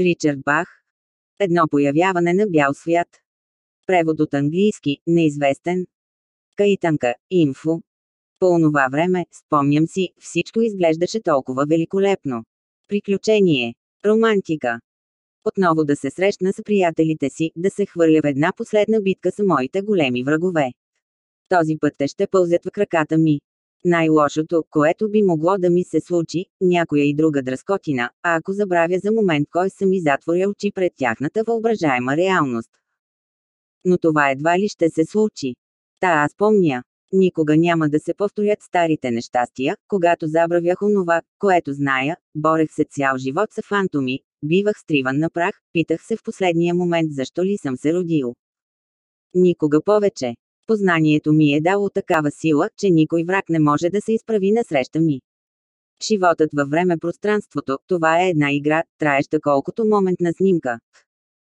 Ричард Бах. Едно появяване на бял свят. Превод от английски, неизвестен. Каитанка, инфо. По онова време, спомням си, всичко изглеждаше толкова великолепно. Приключение. Романтика. Отново да се срещна с приятелите си, да се хвърля в една последна битка с моите големи врагове. Този път те ще пълзят в краката ми. Най-лошото, което би могло да ми се случи, някоя и друга дръскотина, а ако забравя за момент кой съм и затворя очи пред тяхната въображаема реалност. Но това едва ли ще се случи. Та аз помня. Никога няма да се повторят старите нещастия, когато забравях онова, което зная, борех се цял живот с фантоми, бивах стриван на прах, питах се в последния момент защо ли съм се родил. Никога повече. Познанието ми е дало такава сила, че никой враг не може да се изправи насреща ми. Животът във време-пространството, това е една игра, траеща колкото моментна снимка.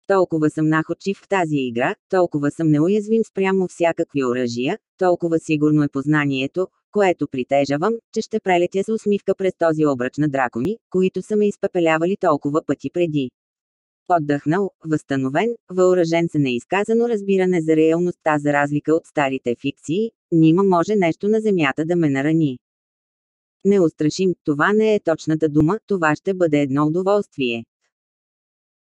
Толкова съм находчив в тази игра, толкова съм неуязвим спрямо всякакви оръжия, толкова сигурно е познанието, което притежавам, че ще прелетя с усмивка през този обръч на дракони, които са ме изпепелявали толкова пъти преди. Отдъхнал, възстановен, въоръжен с неизказано разбиране за реалността за разлика от старите фикции, нима може нещо на земята да ме нарани. Неустрашим, това не е точната дума, това ще бъде едно удоволствие.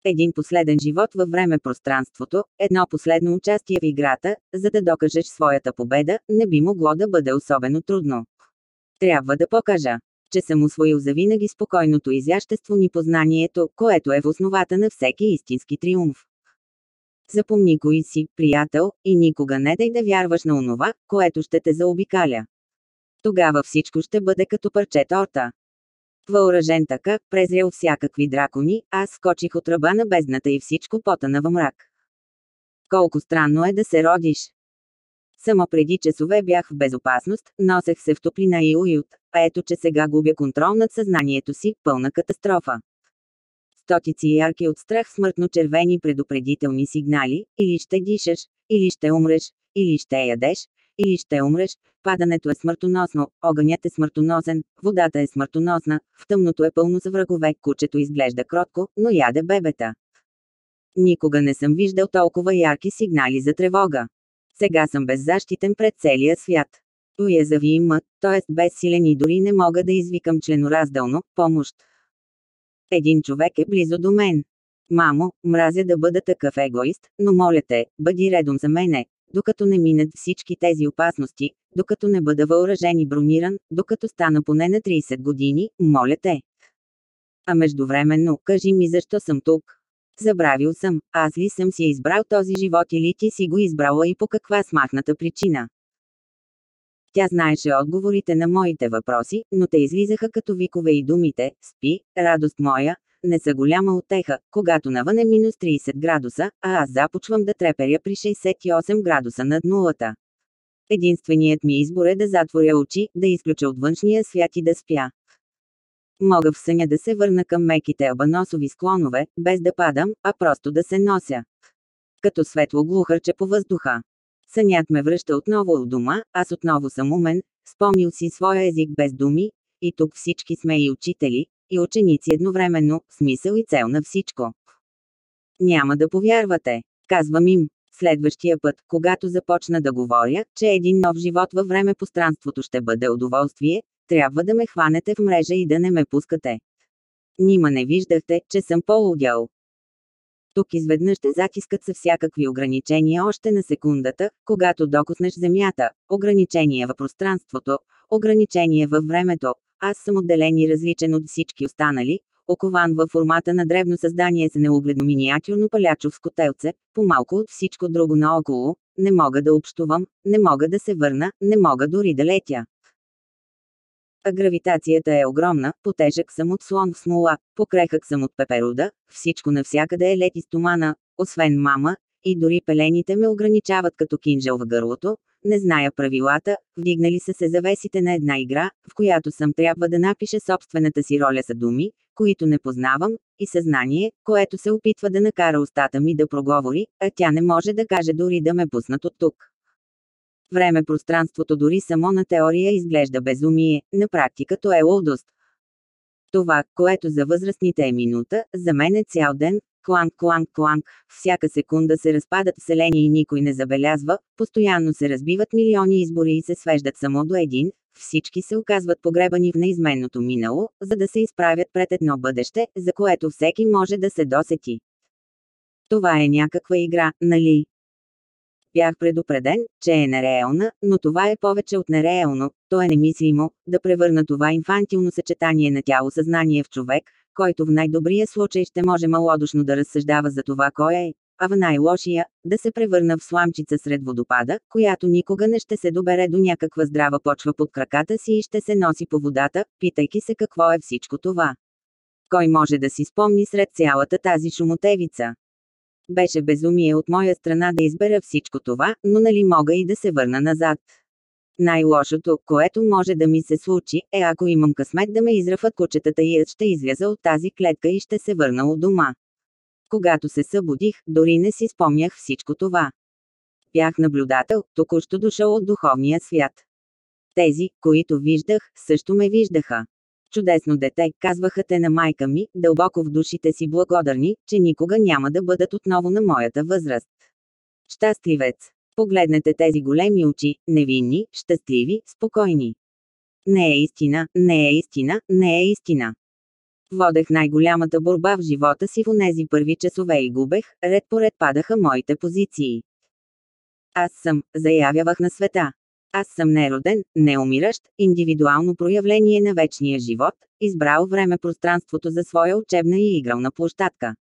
Един последен живот във време-пространството, едно последно участие в играта, за да докажеш своята победа, не би могло да бъде особено трудно. Трябва да покажа, че съм усвоил завинаги спокойното изящество ни познанието, което е в основата на всеки истински триумф. Запомни кои си, приятел, и никога не дай да вярваш на онова, което ще те заобикаля. Тогава всичко ще бъде като парче торта. Въоръжен така, презрял всякакви дракони, аз скочих от ръба на бездната и всичко потана във мрак. Колко странно е да се родиш. Само преди часове бях в безопасност, носех се в топлина и уют, ето че сега губя контрол над съзнанието си, пълна катастрофа. Стотици ярки от страх смъртно червени предупредителни сигнали, или ще дишаш, или ще умреш, или ще ядеш, или ще умреш, падането е смъртоносно, огънят е смъртоносен, водата е смъртоносна, в тъмното е пълно за врагове, кучето изглежда кротко, но яде бебета. Никога не съм виждал толкова ярки сигнали за тревога. Сега съм беззащитен пред целия свят. Уязвим, т.е. безсилен и дори не мога да извикам членораздълно помощ. Един човек е близо до мен. Мамо, мразя да бъда такъв егоист, но моля те, бъди редом за мене, докато не минат всички тези опасности, докато не бъда въоръжен и брониран, докато стана поне на 30 години, моля те. А междувременно, кажи ми защо съм тук. Забравил съм, аз ли съм си избрал този живот или ти си го избрала и по каква смахната причина. Тя знаеше отговорите на моите въпроси, но те излизаха като викове и думите «Спи, радост моя», не са голяма отеха, когато навън е минус 30 градуса, а аз започвам да треперя при 68 градуса над нулата. Единственият ми избор е да затворя очи, да изключа от външния свят и да спя. Мога в съня да се върна към меките абаносови склонове, без да падам, а просто да се нося. Като светло глухърче по въздуха. Сънят ме връща отново от дома, аз отново съм умен, спомнил си своя език без думи, и тук всички сме и учители, и ученици едновременно, смисъл и цел на всичко. Няма да повярвате, казвам им. Следващия път, когато започна да говоря, че един нов живот във време-пространството ще бъде удоволствие, трябва да ме хванете в мрежа и да не ме пускате. Нима не виждахте, че съм по-удял. Тук изведнъж те затискат се всякакви ограничения още на секундата, когато докоснеш Земята, ограничения в пространството, ограничения във времето. Аз съм отделен и различен от всички останали, окован във формата на древно създание с неугледно миниатюрно палячовско телце, по-малко от всичко друго наоколо, не мога да общувам, не мога да се върна, не мога дори да летя. А гравитацията е огромна, потежък съм от слон в смола, покрехък съм от пеперуда, всичко навсякъде е лед и стомана, освен мама, и дори пелените ме ограничават като кинжал в гърлото, не зная правилата, вдигнали са се завесите на една игра, в която съм трябва да напиша собствената си роля за думи, които не познавам, и съзнание, което се опитва да накара устата ми да проговори, а тя не може да каже дори да ме пуснат от тук. Време-пространството дори само на теория изглежда безумие, на практика то е лудост. Това, което за възрастните е минута, за мен е цял ден, кланг, кланг, кланг, всяка секунда се разпадат вселени и никой не забелязва, постоянно се разбиват милиони избори и се свеждат само до един, всички се оказват погребани в неизменното минало, за да се изправят пред едно бъдеще, за което всеки може да се досети. Това е някаква игра, нали? Бях предупреден, че е нереална, но това е повече от нереално, то е немислимо, да превърна това инфантилно съчетание на тяло-съзнание в човек, който в най-добрия случай ще може малодушно да разсъждава за това кой е, а в най-лошия – да се превърна в сламчица сред водопада, която никога не ще се добере до някаква здрава почва под краката си и ще се носи по водата, питайки се какво е всичко това. Кой може да си спомни сред цялата тази шумотевица? Беше безумие от моя страна да избера всичко това, но нали мога и да се върна назад. Най-лошото, което може да ми се случи, е ако имам късмет да ме израфат кучетата и аз ще изляза от тази клетка и ще се върна от дома. Когато се събудих, дори не си спомнях всичко това. Бях наблюдател, току-що дошъл от духовния свят. Тези, които виждах, също ме виждаха. Чудесно дете, казваха те на майка ми, дълбоко в душите си благодарни, че никога няма да бъдат отново на моята възраст. Щастливец. Погледнете тези големи очи, невинни, щастливи, спокойни. Не е истина, не е истина, не е истина. Водех най-голямата борба в живота си в онези първи часове и губех, ред по ред падаха моите позиции. Аз съм, заявявах на света. Аз съм нероден, неумиращ, индивидуално проявление на вечния живот, избрал време-пространството за своя учебна и игрална площадка.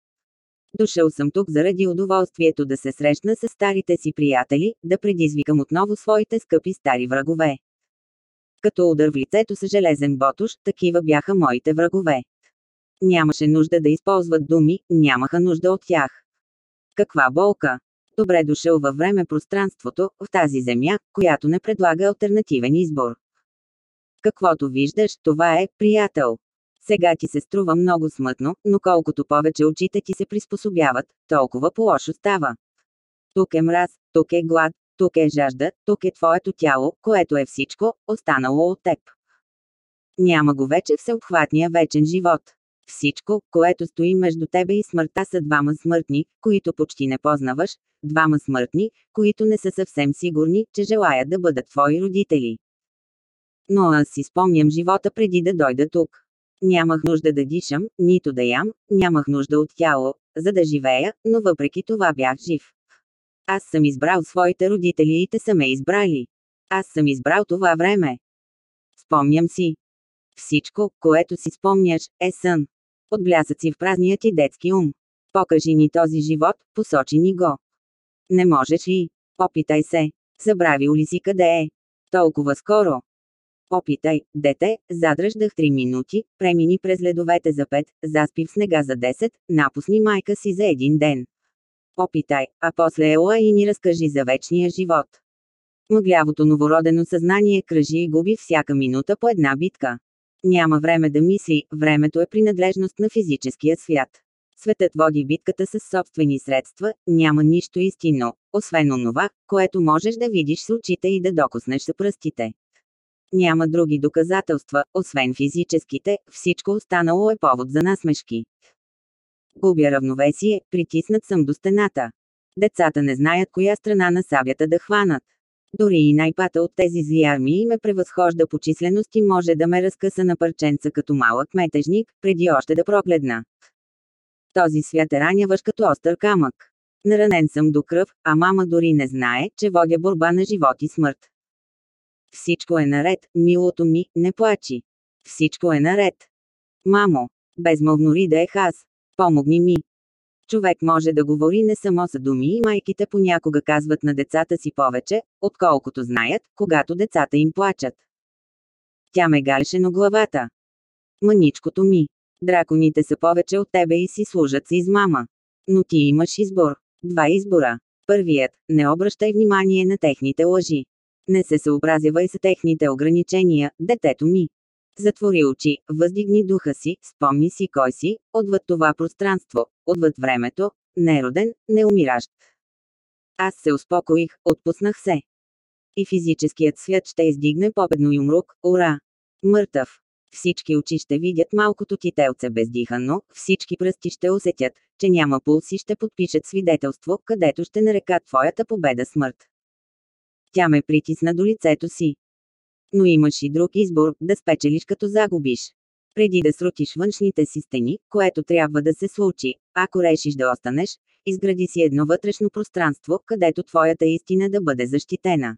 Дошъл съм тук заради удоволствието да се срещна с старите си приятели, да предизвикам отново своите скъпи стари врагове. Като удар в лицето с железен ботуш, такива бяха моите врагове. Нямаше нужда да използват думи, нямаха нужда от тях. Каква болка! Добре дошъл във време-пространството, в тази земя, която не предлага альтернативен избор. Каквото виждаш, това е, приятел. Сега ти се струва много смътно, но колкото повече очите ти се приспособяват, толкова по-лошо става. Тук е мраз, тук е глад, тук е жажда, тук е твоето тяло, което е всичко, останало от теб. Няма го вече всеобхватния вечен живот. Всичко, което стои между тебе и смъртта са двама смъртни, които почти не познаваш, двама смъртни, които не са съвсем сигурни, че желаят да бъдат твои родители. Но аз си спомням живота преди да дойда тук. Нямах нужда да дишам, нито да ям, нямах нужда от тяло, за да живея, но въпреки това бях жив. Аз съм избрал своите родители и те са ме избрали. Аз съм избрал това време. Спомням си. Всичко, което си спомняш, е сън. От блясъци в празният ти детски ум. Покажи ни този живот, посочи ни го. Не можеш ли? Опитай се. Забравил ли си къде е? Толкова скоро. Опитай, дете, задръждах 3 минути, премини през ледовете за 5, заспи в снега за 10, напусни майка си за един ден. Опитай, а после ела и ни разкажи за вечния живот. Мъглявото новородено съзнание кръжи и губи всяка минута по една битка. Няма време да мисли, времето е принадлежност на физическия свят. Светът води битката с собствени средства, няма нищо истинно, освен онова, което можеш да видиш с очите и да докоснеш с пръстите. Няма други доказателства, освен физическите, всичко останало е повод за насмешки. Губя равновесие, притиснат съм до стената. Децата не знаят коя страна на сабята да хванат. Дори и най-пата от тези зли армии ме превъзхожда по численост и може да ме разкъса на парченца като малък метежник, преди още да прогледна. Този свят е раняваш като остър камък. Наранен съм до кръв, а мама дори не знае, че водя борба на живот и смърт. Всичко е наред, милото ми, не плачи. Всичко е наред. Мамо, безмълвно ридех аз. Помогни ми. Човек може да говори не само за думи и майките понякога казват на децата си повече, отколкото знаят, когато децата им плачат. Тя ме галеше на главата. Маничкото ми. Драконите са повече от тебе и си служат с измама. Но ти имаш избор. Два избора. Първият – не обръщай внимание на техните лъжи. Не се съобразявай с техните ограничения, детето ми. Затвори очи, въздигни духа си, спомни си кой си, отвъд това пространство, отвъд времето, нероден, неумиращ. Аз се успокоих, отпуснах се. И физическият свят ще издигне победно юмрук, ура! Мъртъв. Всички очи ще видят малкото ти телце бездихано, всички пръсти ще усетят, че няма пулс и ще подпишат свидетелство, където ще нарекат твоята победа смърт. Тя ме притисна до лицето си. Но имаш и друг избор, да спечелиш като загубиш. Преди да срутиш външните си стени, което трябва да се случи, ако решиш да останеш, изгради си едно вътрешно пространство, където твоята истина да бъде защитена.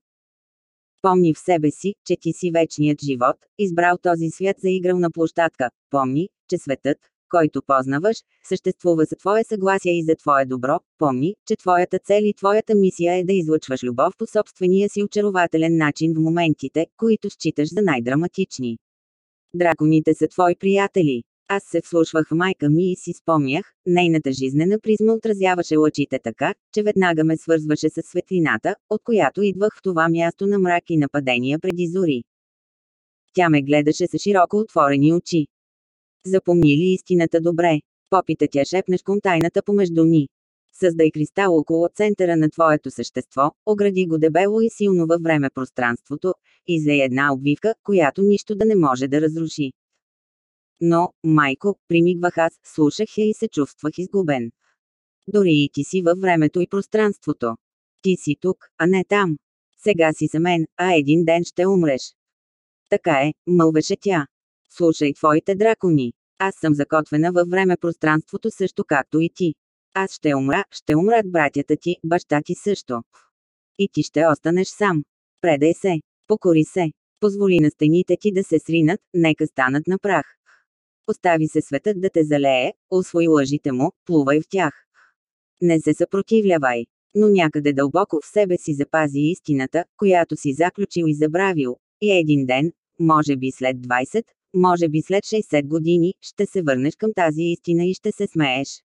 Помни в себе си, че ти си вечният живот, избрал този свят за играл на площадка. Помни, че светът, който познаваш, съществува за твое съгласие и за твое добро. Помни, че твоята цел и твоята мисия е да излъчваш любов по собствения си очарователен начин в моментите, които считаш за най-драматични. Драконите са твои приятели. Аз се вслушвах в майка ми и си спомнях, нейната жизнена призма отразяваше лъчите така, че веднага ме свързваше с светлината, от която идвах в това място на мрак и нападения преди зори. Тя ме гледаше с широко отворени очи. Запомни ли истината добре? Попита тя шепнешком тайната помежду ни. Създай кристал около центъра на твоето същество, огради го дебело и силно във време пространството, и за една обвивка, която нищо да не може да разруши. Но, майко, примигвах аз, слушах я и се чувствах изгубен. Дори и ти си във времето и пространството. Ти си тук, а не там. Сега си за мен, а един ден ще умреш. Така е, мълвеше тя. Слушай твоите дракони. Аз съм закотвена във време-пространството също както и ти. Аз ще умра, ще умрат братята ти, баща ти също. И ти ще останеш сам. Предай се, покори се, позволи на стените ти да се сринат, нека станат на прах. Остави се светът да те залее, освои лъжите му, плувай в тях. Не се съпротивлявай, но някъде дълбоко в себе си запази истината, която си заключил и забравил. И един ден, може би след 20, може би след 60 години, ще се върнеш към тази истина и ще се смееш.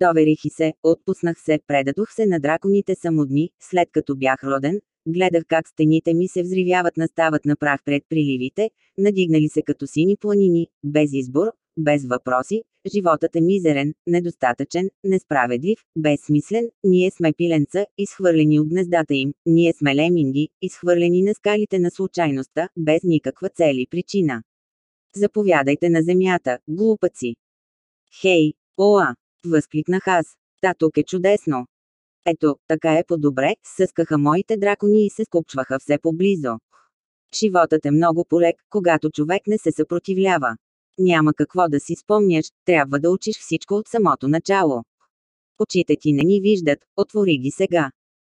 Доверих и се, отпуснах се, предадох се на драконите само дни, след като бях роден, гледах как стените ми се взривяват настават на прах пред приливите, надигнали се като сини планини, без избор, без въпроси, животът е мизерен, недостатъчен, несправедлив, безсмислен, ние сме пиленца, изхвърлени от гнездата им, ние сме леминги, изхвърлени на скалите на случайността, без никаква цели причина. Заповядайте на земята, глупаци! Хей, оа! Възкликнах аз. Та тук е чудесно. Ето, така е по-добре, съскаха моите дракони и се скупчваха все поблизо. Животът е много полек, когато човек не се съпротивлява. Няма какво да си спомняш, трябва да учиш всичко от самото начало. Очите ти не ни виждат, отвори ги сега.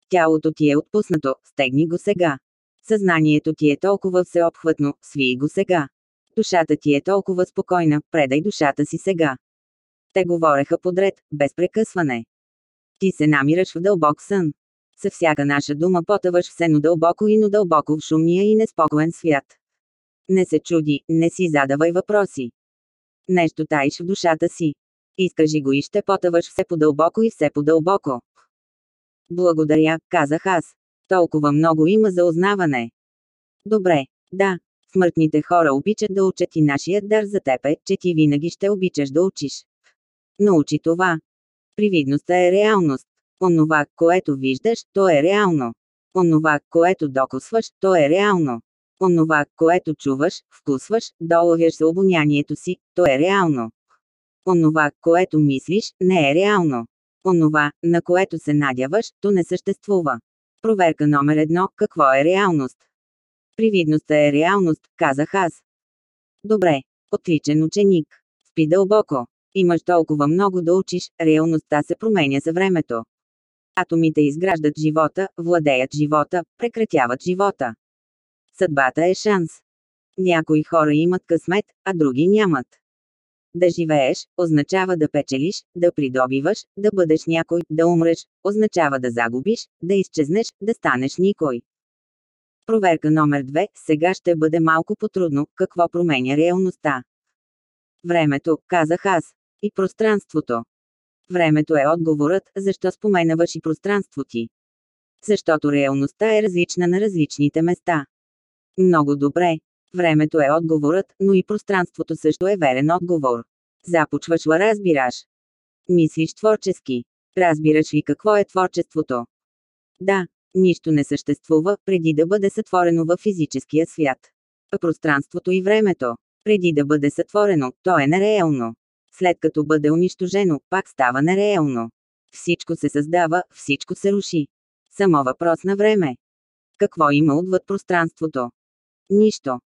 Тялото ти е отпуснато, стегни го сега. Съзнанието ти е толкова всеобхватно, свий го сега. Душата ти е толкова спокойна, предай душата си сега. Те говореха подред, без прекъсване. Ти се намираш в дълбок сън. Със наша дума потъваш в сено дълбоко и но дълбоко в шумния и неспокоен свят. Не се чуди, не си задавай въпроси. Нещо таиш в душата си. Изкажи го и ще потъваш все по-дълбоко и все по-дълбоко. Благодаря, казах аз. Толкова много има за узнаване. Добре, да, смъртните хора обичат да учат и нашият дар за теб е, че ти винаги ще обичаш да учиш. Научи това. Привидността е реалност. Онова, което виждаш, то е реално. Онова, което докосваш, то е реално. Онова, което чуваш, вкусваш, долавяш за обонянието си, то е реално. Онова, което мислиш, не е реално. Онова, на което се надяваш, то не съществува. Проверка номер едно – какво е реалност? Привидността е реалност, казах аз. Добре. Отличен ученик. Спи дълбоко. Имаш толкова много да учиш, реалността се променя за времето. Атомите изграждат живота, владеят живота, прекратяват живота. Съдбата е шанс. Някои хора имат късмет, а други нямат. Да живееш, означава да печелиш, да придобиваш, да бъдеш някой, да умреш, означава да загубиш, да изчезнеш, да станеш никой. Проверка номер 2. Сега ще бъде малко потрудно, какво променя реалността. Времето, казах аз. И пространството. Времето е отговорът, защо споменаваш и пространство ти. Защото реалността е различна на различните места. Много добре. Времето е отговорът, но и пространството също е верен отговор. Започваш ла разбираш. Мислиш творчески. Разбираш ли какво е творчеството? Да, нищо не съществува, преди да бъде сътворено във физическия свят. А пространството и времето. Преди да бъде сътворено, то е нереално. След като бъде унищожено, пак става нереално. Всичко се създава, всичко се руши. Само въпрос на време. Какво има отвъд пространството? Нищо.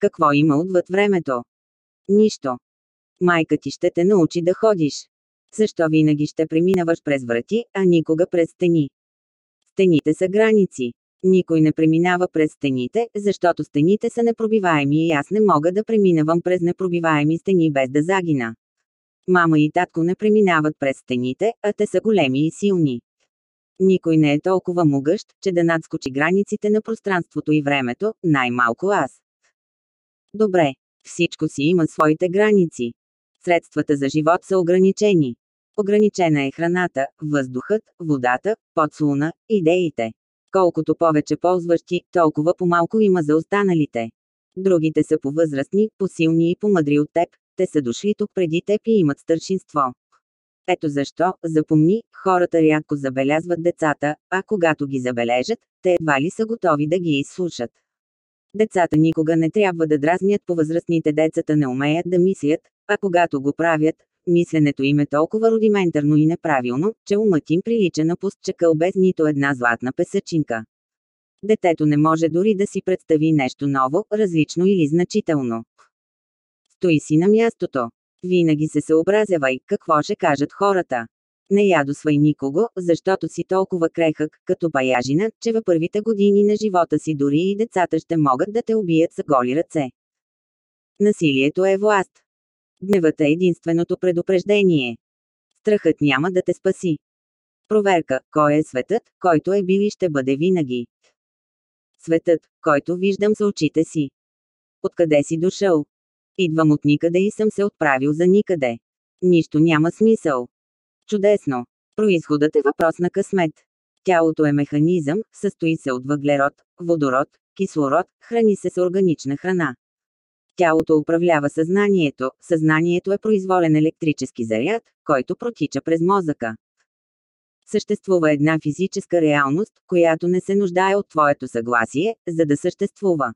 Какво има отвъд времето? Нищо. Майка ти ще те научи да ходиш. Защо винаги ще преминаваш през врати, а никога през стени? Стените са граници. Никой не преминава през стените, защото стените са непробиваеми и аз не мога да преминавам през непробиваеми стени без да загина. Мама и татко не преминават през стените, а те са големи и силни. Никой не е толкова могъщ, че да надскочи границите на пространството и времето, най-малко аз. Добре, всичко си има своите граници. Средствата за живот са ограничени. Ограничена е храната, въздухът, водата, подслуна, идеите. Колкото повече ползваш ти, толкова по-малко има за останалите. Другите са по-възрастни, по-силни и по-мъдри от теб, те са дошли тук преди теб и имат старшинство. Ето защо, запомни, хората рядко забелязват децата, а когато ги забележат, те едва ли са готови да ги изслушат. Децата никога не трябва да дразнят по възрастните децата не умеят да мислят, а когато го правят, мисленето им е толкова рудиментарно и неправилно, че умът им прилича на пустчакъл без нито една златна песъчинка. Детето не може дори да си представи нещо ново, различно или значително. Стои си на мястото. Винаги се съобразявай, какво ще кажат хората. Не ядосвай никого, защото си толкова крехък, като паяжина, че във първите години на живота си дори и децата ще могат да те убият с голи ръце. Насилието е власт. Гневът е единственото предупреждение. Страхът няма да те спаси. Проверка, кой е светът, който е бил и ще бъде винаги. Светът, който виждам с очите си. Откъде си дошъл? Идвам от никъде и съм се отправил за никъде. Нищо няма смисъл. Чудесно. Произходът е въпрос на късмет. Тялото е механизъм, състои се от въглерод, водород, кислород, храни се с органична храна. Тялото управлява съзнанието, съзнанието е произволен електрически заряд, който протича през мозъка. Съществува една физическа реалност, която не се нуждае от твоето съгласие, за да съществува.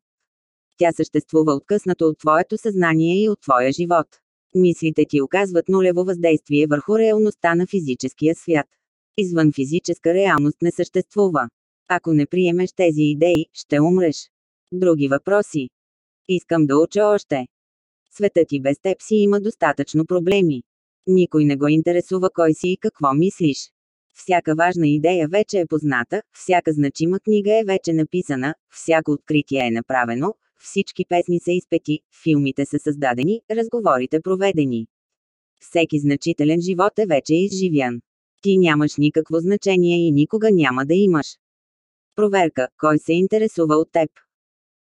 Тя съществува откъснато от твоето съзнание и от твоя живот. Мислите ти оказват нулево въздействие върху реалността на физическия свят. Извън физическа реалност не съществува. Ако не приемеш тези идеи, ще умреш. Други въпроси. Искам да уча още. Светът и без теб си има достатъчно проблеми. Никой не го интересува кой си и какво мислиш. Всяка важна идея вече е позната, всяка значима книга е вече написана, всяко откритие е направено, всички песни са изпети, филмите са създадени, разговорите проведени. Всеки значителен живот е вече изживян. Ти нямаш никакво значение и никога няма да имаш. Проверка, кой се интересува от теб.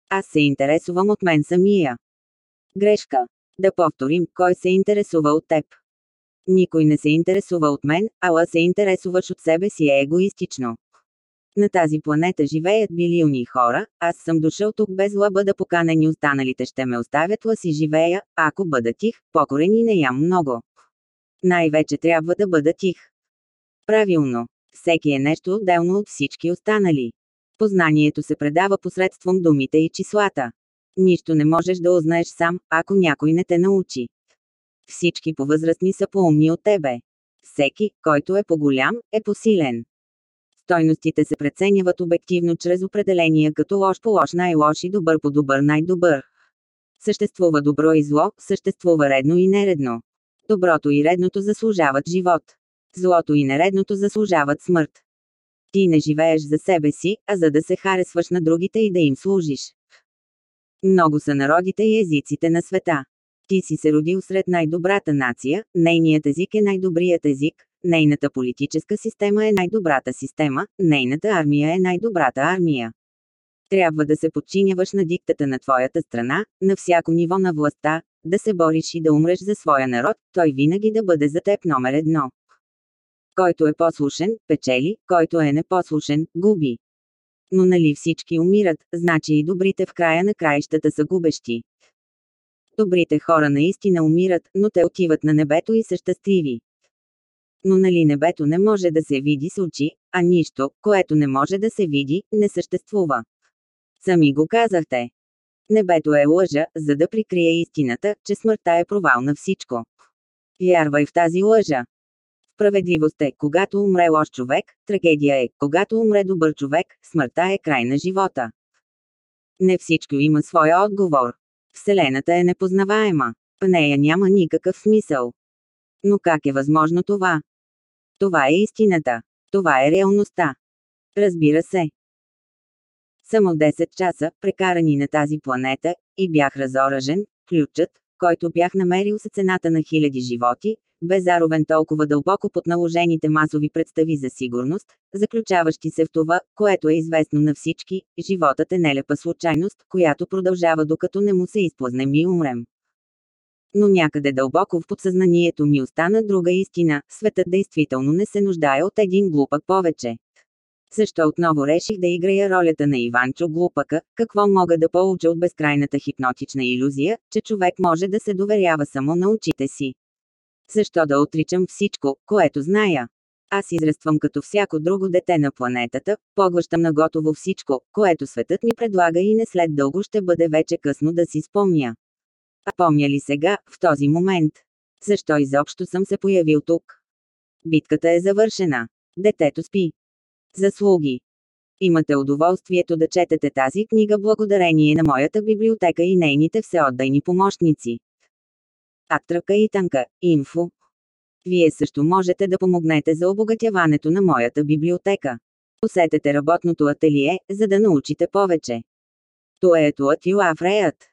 Аз се интересувам от мен самия. Грешка. Да повторим, кой се интересува от теб. Никой не се интересува от мен, ала се интересуваш от себе си е егоистично. На тази планета живеят билиони хора, аз съм дошъл тук без лъба да поканени останалите ще ме оставят ла живея, ако бъда тих, покорен и не ям много. Най-вече трябва да бъда тих. Правилно. Всеки е нещо отделно от всички останали. Познанието се предава посредством думите и числата. Нищо не можеш да узнаеш сам, ако някой не те научи. Всички повъзрастни са по-умни от тебе. Всеки, който е по-голям, е по-силен. Стойностите се преценяват обективно чрез определения като лош по лош най-лош и добър по добър най-добър. Съществува добро и зло, съществува редно и нередно. Доброто и редното заслужават живот. Злото и нередното заслужават смърт. Ти не живееш за себе си, а за да се харесваш на другите и да им служиш. Много са народите и езиците на света. Ти си се родил сред най-добрата нация, нейният език е най-добрият език, нейната политическа система е най-добрата система, нейната армия е най-добрата армия. Трябва да се подчиняваш на диктата на твоята страна, на всяко ниво на властта, да се бориш и да умреш за своя народ, той винаги да бъде за теб номер едно. Който е послушен, печели, който е непослушен, губи. Но нали всички умират, значи и добрите в края на краищата са губещи. Добрите хора наистина умират, но те отиват на небето и са щастливи. Но нали небето не може да се види с очи, а нищо, което не може да се види, не съществува. Сами го казахте. Небето е лъжа, за да прикрие истината, че смъртта е провал на всичко. Вярвай в тази лъжа. Справедливост е, когато умре лош човек, трагедия е, когато умре добър човек, смъртта е край на живота. Не всичко има своя отговор. Вселената е непознаваема. В нея няма никакъв смисъл. Но как е възможно това? Това е истината. Това е реалността. Разбира се. Само 10 часа, прекарани на тази планета, и бях разоръжен, ключът, който бях намерил с цената на хиляди животи, бе заровен толкова дълбоко под наложените масови представи за сигурност, заключаващи се в това, което е известно на всички, животът е нелепа случайност, която продължава докато не му се изплъзнем и умрем. Но някъде дълбоко в подсъзнанието ми остана друга истина, светът действително не се нуждае от един глупак повече. Защо отново реших да играя ролята на Иванчо глупака, какво мога да получа от безкрайната хипнотична иллюзия, че човек може да се доверява само на очите си. Защо да отричам всичко, което зная? Аз израствам като всяко друго дете на планетата, поглъщам на готово всичко, което светът ми предлага и не след дълго ще бъде вече късно да си спомня. А помня ли сега, в този момент? Защо изобщо съм се появил тук? Битката е завършена. Детето спи. Заслуги. Имате удоволствието да четете тази книга благодарение на моята библиотека и нейните всеотдайни помощници. Атрака и Танка, Инфо. Вие също можете да помогнете за обогатяването на моята библиотека. Посетете работното ателие, за да научите повече. Туето Атила Фреят